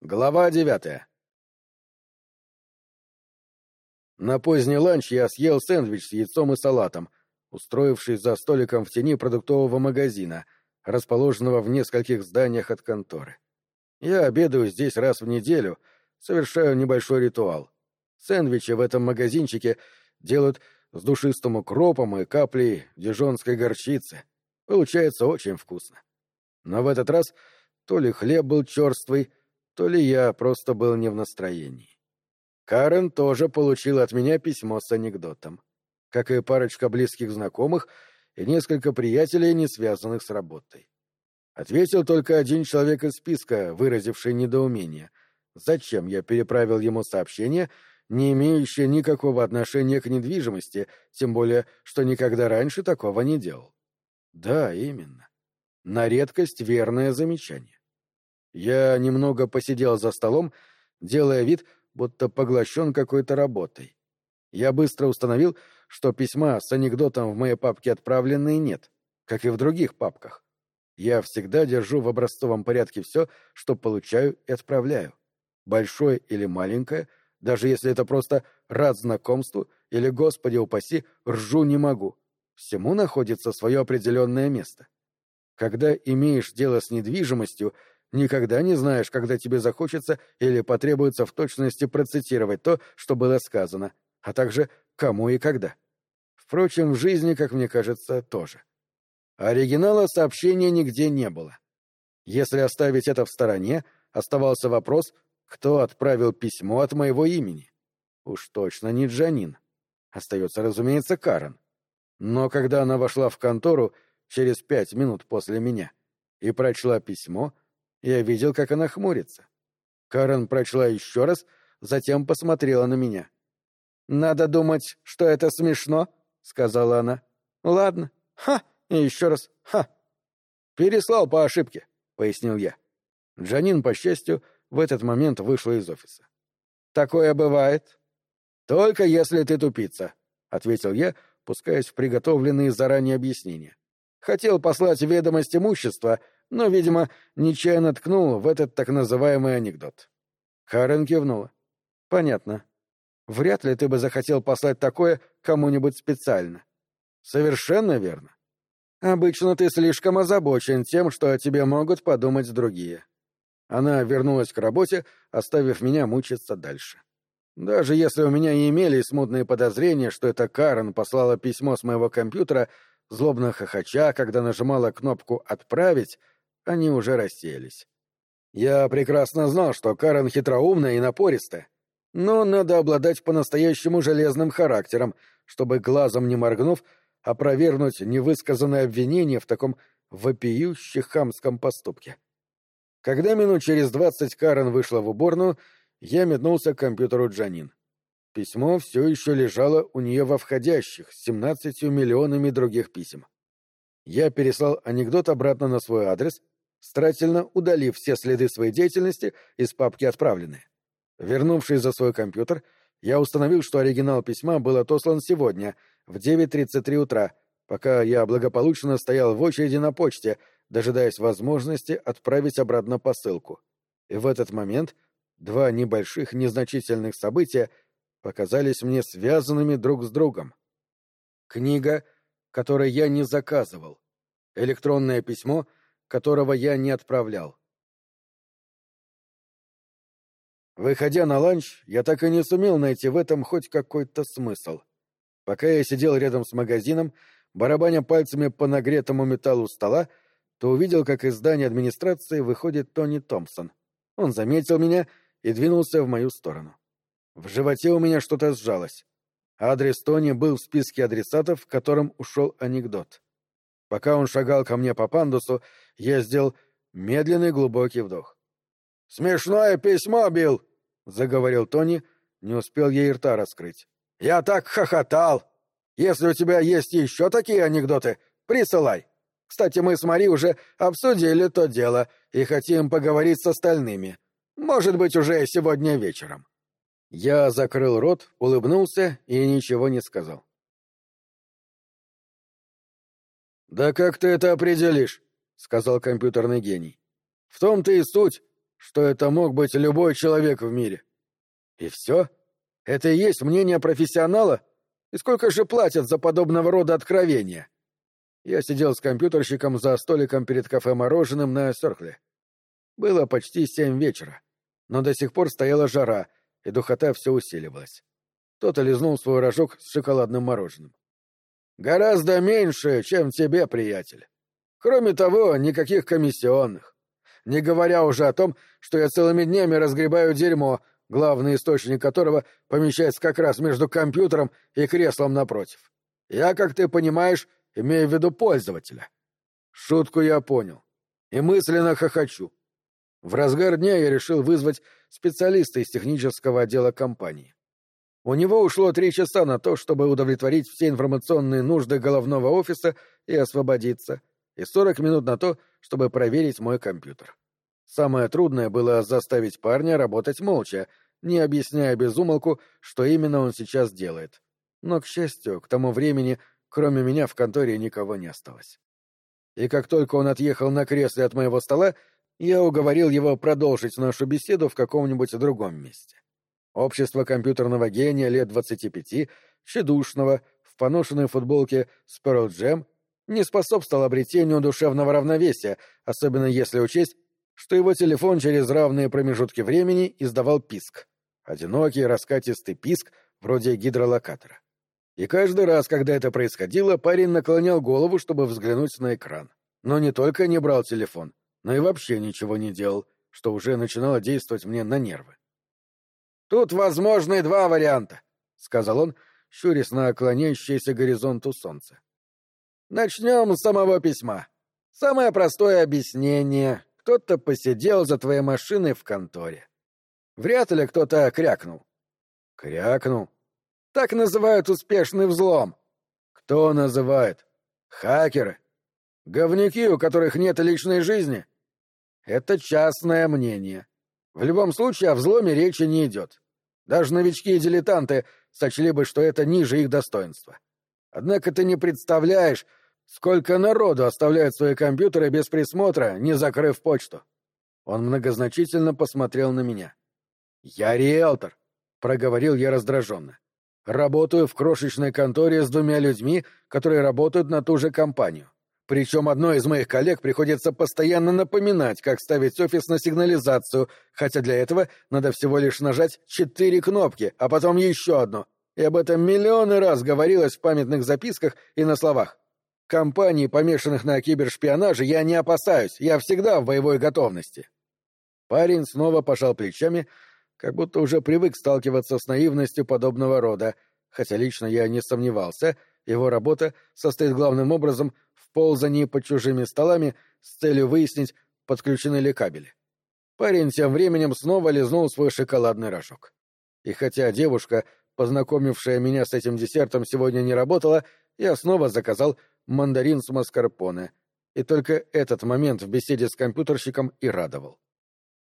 Глава девятая На поздний ланч я съел сэндвич с яйцом и салатом, устроившись за столиком в тени продуктового магазина, расположенного в нескольких зданиях от конторы. Я обедаю здесь раз в неделю, совершаю небольшой ритуал. Сэндвичи в этом магазинчике делают с душистым укропом и каплей дижонской горчицы. Получается очень вкусно. Но в этот раз то ли хлеб был черствый, то ли я просто был не в настроении. Карен тоже получила от меня письмо с анекдотом. Как и парочка близких знакомых и несколько приятелей, не связанных с работой. Ответил только один человек из списка, выразивший недоумение. Зачем я переправил ему сообщение, не имеющее никакого отношения к недвижимости, тем более, что никогда раньше такого не делал? Да, именно. На редкость верное замечание. Я немного посидел за столом, делая вид, будто поглощен какой-то работой. Я быстро установил, что письма с анекдотом в моей папке отправленные нет, как и в других папках. Я всегда держу в образцовом порядке все, что получаю и отправляю. Большое или маленькое, даже если это просто «рад знакомству» или «Господи упаси, ржу не могу». Всему находится свое определенное место. Когда имеешь дело с недвижимостью, Никогда не знаешь, когда тебе захочется или потребуется в точности процитировать то, что было сказано, а также кому и когда. Впрочем, в жизни, как мне кажется, тоже. Оригинала сообщения нигде не было. Если оставить это в стороне, оставался вопрос, кто отправил письмо от моего имени. Уж точно не Джанин. Остается, разумеется, Карен. Но когда она вошла в контору через пять минут после меня и прочла письмо, я видел, как она хмурится. Карен прочла еще раз, затем посмотрела на меня. «Надо думать, что это смешно», — сказала она. «Ладно. Ха! И еще раз. Ха!» «Переслал по ошибке», — пояснил я. Джанин, по счастью, в этот момент вышла из офиса. «Такое бывает». «Только если ты тупица», — ответил я, пускаясь в приготовленные заранее объяснения. «Хотел послать ведомость имущества, но, видимо, нечаянно ткнул в этот так называемый анекдот. Харен кивнула. «Понятно. Вряд ли ты бы захотел послать такое кому-нибудь специально». «Совершенно верно. Обычно ты слишком озабочен тем, что о тебе могут подумать другие». Она вернулась к работе, оставив меня мучиться дальше. Даже если у меня и имелись смутные подозрения, что это Карен послала письмо с моего компьютера, злобно хохоча, когда нажимала кнопку «Отправить», они уже рассеялись. Я прекрасно знал, что Карен хитроумная и напористая, но надо обладать по-настоящему железным характером, чтобы глазом не моргнув, опровергнуть невысказанное обвинение в таком вопиюще хамском поступке. Когда минут через двадцать Карен вышла в уборную, я метнулся к компьютеру Джанин. Письмо все еще лежало у нее во входящих, с семнадцатью миллионами других писем. Я переслал анекдот обратно на свой адрес, старательно удалив все следы своей деятельности из папки «Отправленные». Вернувшись за свой компьютер, я установил, что оригинал письма был отослан сегодня, в 9.33 утра, пока я благополучно стоял в очереди на почте, дожидаясь возможности отправить обратно посылку. И в этот момент два небольших незначительных события показались мне связанными друг с другом. Книга, которую я не заказывал. Электронное письмо — которого я не отправлял. Выходя на ланч, я так и не сумел найти в этом хоть какой-то смысл. Пока я сидел рядом с магазином, барабаня пальцами по нагретому металлу стола, то увидел, как из здания администрации выходит Тони Томпсон. Он заметил меня и двинулся в мою сторону. В животе у меня что-то сжалось. Адрес Тони был в списке адресатов, в котором ушел анекдот. Пока он шагал ко мне по пандусу, я сделал медленный глубокий вдох. «Смешное письмо, Билл!» — заговорил Тони, не успел ей рта раскрыть. «Я так хохотал! Если у тебя есть еще такие анекдоты, присылай. Кстати, мы с Мари уже обсудили то дело и хотим поговорить с остальными. Может быть, уже сегодня вечером». Я закрыл рот, улыбнулся и ничего не сказал. «Да как ты это определишь?» — сказал компьютерный гений. «В том-то и суть. что это мог быть любой человек в мире. И все? Это и есть мнение профессионала? И сколько же платят за подобного рода откровения? Я сидел с компьютерщиком за столиком перед кафе-мороженым на Сёркле. Было почти семь вечера, но до сих пор стояла жара, и духота все усиливалась. Тот лизнул свой рожок с шоколадным мороженым. «Гораздо меньше, чем тебе, приятель. Кроме того, никаких комиссионных. Не говоря уже о том, что я целыми днями разгребаю дерьмо, главный источник которого помещается как раз между компьютером и креслом напротив. Я, как ты понимаешь, имею в виду пользователя. Шутку я понял. И мысленно хохочу. В разгар дня я решил вызвать специалиста из технического отдела компании. У него ушло три часа на то, чтобы удовлетворить все информационные нужды головного офиса и освободиться, и сорок минут на то, чтобы проверить мой компьютер. Самое трудное было заставить парня работать молча, не объясняя безумолку, что именно он сейчас делает. Но, к счастью, к тому времени, кроме меня, в конторе никого не осталось. И как только он отъехал на кресле от моего стола, я уговорил его продолжить нашу беседу в каком-нибудь другом месте. Общество компьютерного гения лет двадцати пяти, тщедушного, в поношенной футболке с Jam, не способствовал обретению душевного равновесия, особенно если учесть, что его телефон через равные промежутки времени издавал писк. Одинокий раскатистый писк, вроде гидролокатора. И каждый раз, когда это происходило, парень наклонял голову, чтобы взглянуть на экран. Но не только не брал телефон, но и вообще ничего не делал, что уже начинало действовать мне на нервы. «Тут возможны два варианта», — сказал он, щурясь на клоняющееся горизонту солнца. «Начнем с самого письма. Самое простое объяснение. Кто-то посидел за твоей машиной в конторе. Вряд ли кто-то крякнул». «Крякнул?» «Так называют успешный взлом». «Кто называет?» «Хакеры. Говнюки, у которых нет личной жизни». «Это частное мнение. В любом случае о взломе речи не идет. Даже новички и дилетанты сочли бы, что это ниже их достоинства. Однако ты не представляешь, сколько народу оставляет свои компьютеры без присмотра, не закрыв почту. Он многозначительно посмотрел на меня. «Я риэлтор», — проговорил я раздраженно. «Работаю в крошечной конторе с двумя людьми, которые работают на ту же компанию. Причем одной из моих коллег приходится постоянно напоминать, как ставить офис на сигнализацию, хотя для этого надо всего лишь нажать четыре кнопки, а потом еще одну. И об этом миллионы раз говорилось в памятных записках и на словах. Компаний, помешанных на кибершпионаже, я не опасаюсь, я всегда в боевой готовности. Парень снова пожал плечами, как будто уже привык сталкиваться с наивностью подобного рода, хотя лично я не сомневался, его работа состоит главным образом ползании под чужими столами с целью выяснить, подключены ли кабели. Парень тем временем снова лизнул свой шоколадный рожок. И хотя девушка, познакомившая меня с этим десертом, сегодня не работала, я снова заказал мандарин с маскарпоне. И только этот момент в беседе с компьютерщиком и радовал.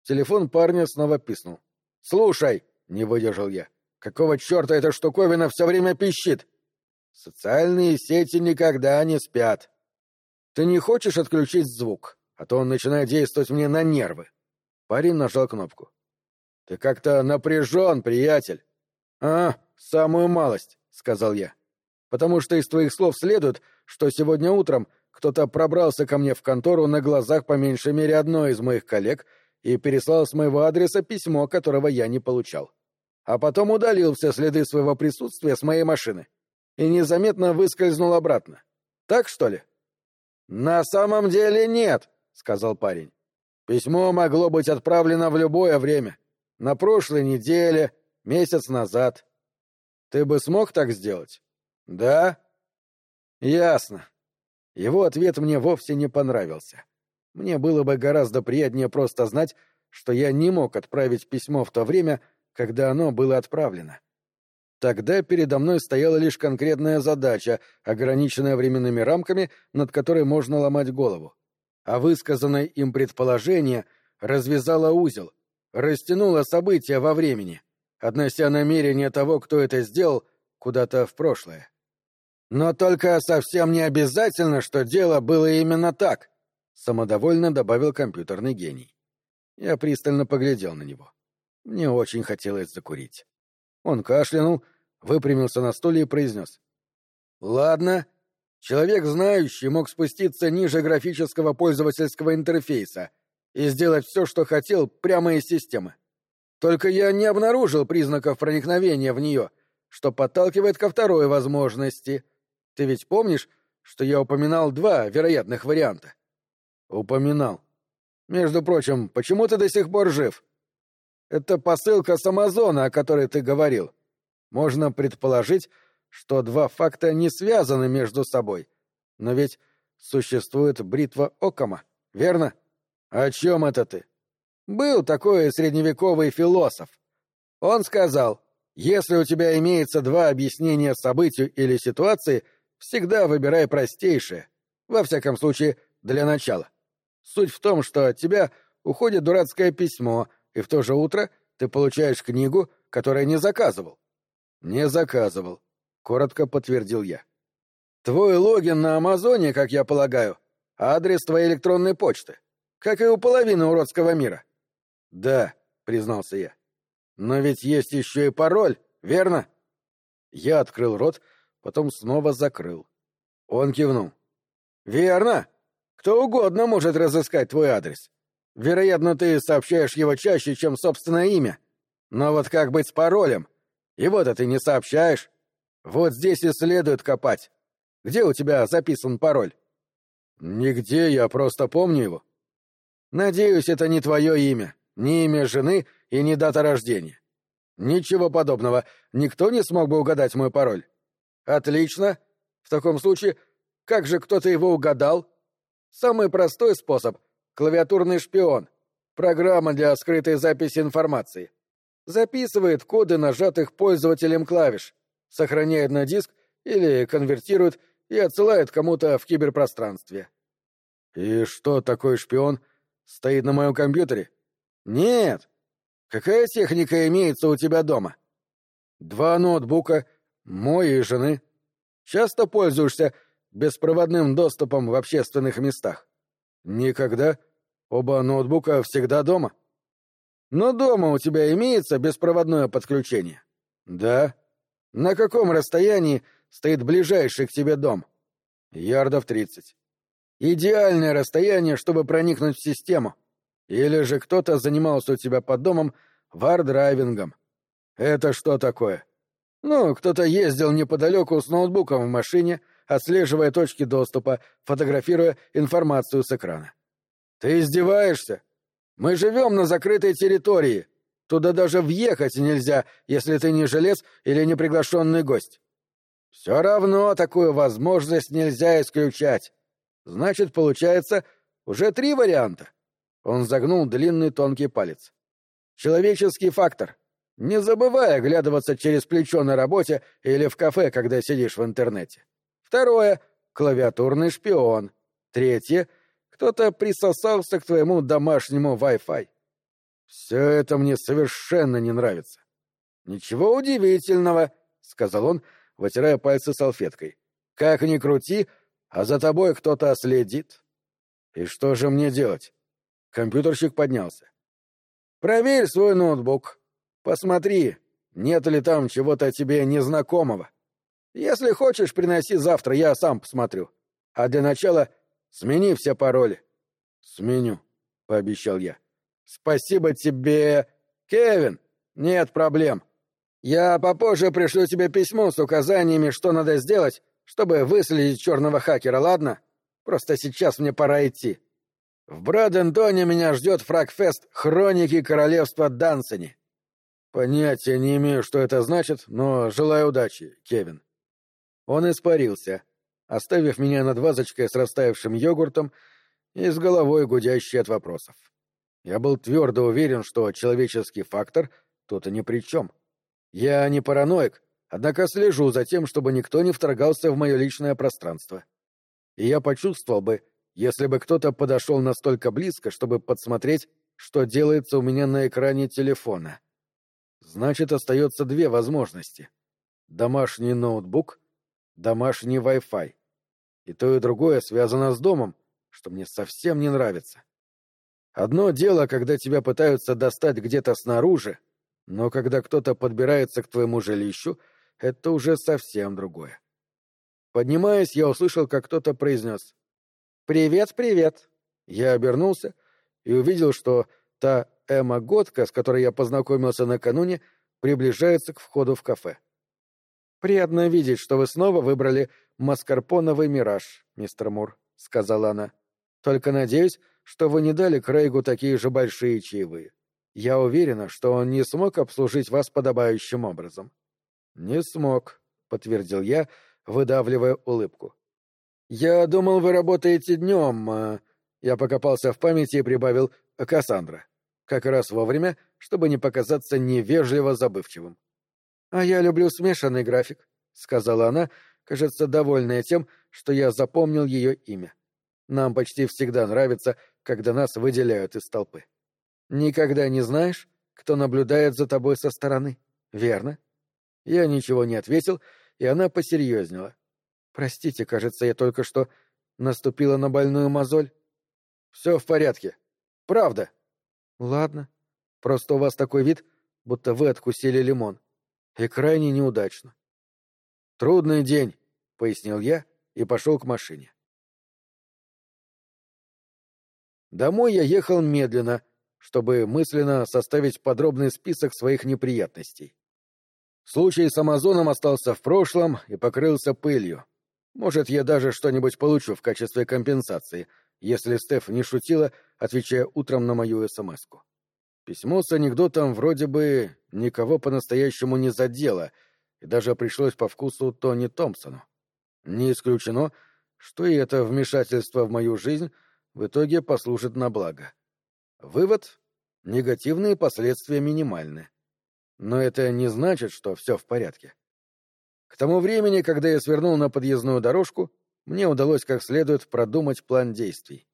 Телефон парня снова писнул. «Слушай!» — не выдержал я. «Какого черта эта штуковина все время пищит?» «Социальные сети никогда не спят», ты не хочешь отключить звук, а то он начинает действовать мне на нервы. Парень нажал кнопку. Ты как-то напряжен, приятель. А, самую малость, сказал я. Потому что из твоих слов следует, что сегодня утром кто-то пробрался ко мне в контору на глазах по меньшей мере одной из моих коллег и переслал с моего адреса письмо, которого я не получал. А потом удалил все следы своего присутствия с моей машины и незаметно выскользнул обратно. Так что ли? «На самом деле нет», — сказал парень. «Письмо могло быть отправлено в любое время. На прошлой неделе, месяц назад. Ты бы смог так сделать?» «Да?» «Ясно». Его ответ мне вовсе не понравился. Мне было бы гораздо приятнее просто знать, что я не мог отправить письмо в то время, когда оно было отправлено. Тогда передо мной стояла лишь конкретная задача, ограниченная временными рамками, над которой можно ломать голову. А высказанное им предположение развязало узел, растянуло события во времени, относя намерение того, кто это сделал, куда-то в прошлое. «Но только совсем не обязательно, что дело было именно так», — самодовольно добавил компьютерный гений. Я пристально поглядел на него. Мне очень хотелось закурить. Он кашлянул, выпрямился на стуле и произнес. «Ладно. Человек знающий мог спуститься ниже графического пользовательского интерфейса и сделать все, что хотел, прямо из системы. Только я не обнаружил признаков проникновения в нее, что подталкивает ко второй возможности. Ты ведь помнишь, что я упоминал два вероятных варианта?» «Упоминал. Между прочим, почему ты до сих пор жив?» «Это посылка с Амазона, о которой ты говорил. Можно предположить, что два факта не связаны между собой. Но ведь существует бритва Окама, верно? О чем это ты? Был такой средневековый философ. Он сказал, если у тебя имеется два объяснения событию или ситуации, всегда выбирай простейшее. Во всяком случае, для начала. Суть в том, что от тебя уходит дурацкое письмо, и в то же утро ты получаешь книгу, которую не заказывал. Не заказывал, коротко подтвердил я. Твой логин на Амазоне, как я полагаю, адрес твоей электронной почты, как и у половины уродского мира. Да, признался я. Но ведь есть еще и пароль, верно? Я открыл рот, потом снова закрыл. Он кивнул. Верно. Кто угодно может разыскать твой адрес. Вероятно, ты сообщаешь его чаще, чем собственное имя. Но вот как быть с паролем? Вот это не сообщаешь. Вот здесь и следует копать. Где у тебя записан пароль? Нигде, я просто помню его. Надеюсь, это не твое имя, не имя жены и не дата рождения. Ничего подобного. Никто не смог бы угадать мой пароль. Отлично. В таком случае, как же кто-то его угадал? Самый простой способ — клавиатурный шпион. Программа для скрытой записи информации записывает коды нажатых пользователем клавиш, сохраняет на диск или конвертирует и отсылает кому-то в киберпространстве. И что такой шпион стоит на моем компьютере? Нет. Какая техника имеется у тебя дома? Два ноутбука, мой и жены. Часто пользуешься беспроводным доступом в общественных местах? Никогда. Оба ноутбука всегда дома. — но дома у тебя имеется беспроводное подключение? Да. На каком расстоянии стоит ближайший к тебе дом? Ярдов тридцать. Идеальное расстояние, чтобы проникнуть в систему. Или же кто-то занимался у тебя под домом вардрайвингом. Это что такое? Ну, кто-то ездил неподалеку с ноутбуком в машине, отслеживая точки доступа, фотографируя информацию с экрана. Ты издеваешься? Мы живем на закрытой территории. Туда даже въехать нельзя, если ты не жилец или не приглашенный гость. Все равно такую возможность нельзя исключать. Значит, получается, уже три варианта. Он загнул длинный тонкий палец. Человеческий фактор. Не забывай оглядываться через плечо на работе или в кафе, когда сидишь в интернете. Второе — клавиатурный шпион. Третье — кто-то присосался к твоему домашнему Wi-Fi. Все это мне совершенно не нравится. Ничего удивительного, сказал он, вытирая пальцы салфеткой. Как ни крути, а за тобой кто-то следит. И что же мне делать? Компьютерщик поднялся. Проверь свой ноутбук. Посмотри, нет ли там чего-то тебе незнакомого. Если хочешь, приноси завтра, я сам посмотрю. А для начала Смени все пароли. Сменю, пообещал я. Спасибо тебе, Кевин. Нет проблем. Я попозже пришлю тебе письмо с указаниями, что надо сделать, чтобы выследить черного хакера, ладно? Просто сейчас мне пора идти. В Брадентоне меня ждет фрагфест «Хроники королевства Дансени». Понятия не имею, что это значит, но желаю удачи, Кевин. Он испарился, оставив меня над вазочкой с растаявшим йогуртом и с головой гудящей от вопросов. Я был твердо уверен, что человеческий фактор тут и ни при чем. Я не параноик, однако слежу за тем, чтобы никто не вторгался в мое личное пространство. И я почувствовал бы, если бы кто-то подошел настолько близко, чтобы подсмотреть, что делается у меня на экране телефона. Значит, остается две возможности. Домашний ноутбук — домашний Wi-Fi. И то, и другое связано с домом, что мне совсем не нравится. Одно дело, когда тебя пытаются достать где-то снаружи, но когда кто-то подбирается к твоему жилищу, это уже совсем другое. Поднимаясь, я услышал, как кто-то произнес «Привет, привет!» Я обернулся и увидел, что та Эмма Готка, с которой я познакомился накануне, приближается к входу в кафе. «Приятно видеть, что вы снова выбрали маскарпоновый мираж, мистер Мур», — сказала она. «Только надеюсь, что вы не дали Крейгу такие же большие чаевые. Я уверена, что он не смог обслужить вас подобающим образом». «Не смог», — подтвердил я, выдавливая улыбку. «Я думал, вы работаете днем», а... Я покопался в памяти и прибавил «Кассандра». Как раз вовремя, чтобы не показаться невежливо забывчивым. «А я люблю смешанный график», — сказала она, кажется, довольная тем, что я запомнил ее имя. Нам почти всегда нравится, когда нас выделяют из толпы. Никогда не знаешь, кто наблюдает за тобой со стороны, верно? Я ничего не ответил, и она посерьезнела. Простите, кажется, я только что наступила на больную мозоль. Все в порядке. Правда. Ладно. Просто у вас такой вид, будто вы откусили лимон. И крайне неудачно. Трудный день, пояснил я и пошел к машине. Домой я ехал медленно, чтобы мысленно составить подробный список своих неприятностей. Случай с Амазоном остался в прошлом и покрылся пылью. Может, я даже что-нибудь получу в качестве компенсации, если Стеф не шутила, отвечая утром на мою СМС-ку. Письмо с анекдотом вроде бы никого по-настоящему не задело, и даже пришлось по вкусу Тони Томпсону. Не исключено, что и это вмешательство в мою жизнь — в итоге послужит на благо. Вывод — негативные последствия минимальны. Но это не значит, что все в порядке. К тому времени, когда я свернул на подъездную дорожку, мне удалось как следует продумать план действий.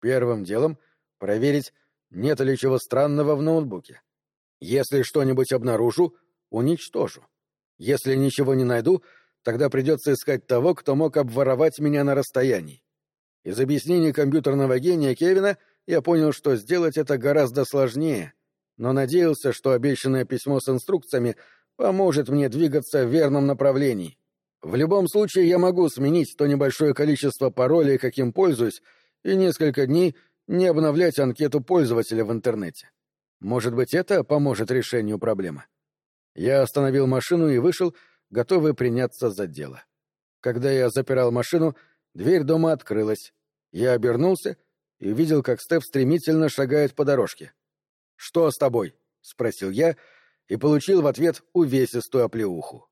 Первым делом — проверить, нет ли чего странного в ноутбуке. Если что-нибудь обнаружу, уничтожу. Если ничего не найду, тогда придется искать того, кто мог обворовать меня на расстоянии. Из объяснений компьютерного гения Кевина я понял, что сделать это гораздо сложнее, но надеялся, что обещанное письмо с инструкциями поможет мне двигаться в верном направлении. В любом случае я могу сменить то небольшое количество паролей, каким пользуюсь, и несколько дней не обновлять анкету пользователя в интернете. Может быть, это поможет решению проблемы. Я остановил машину и вышел, готовый приняться за дело. Когда я запирал машину, дверь дома открылась, я обернулся и увидел, как Стеф стремительно шагает по дорожке. «Что с тобой?» — спросил я и получил в ответ увесистую оплеуху.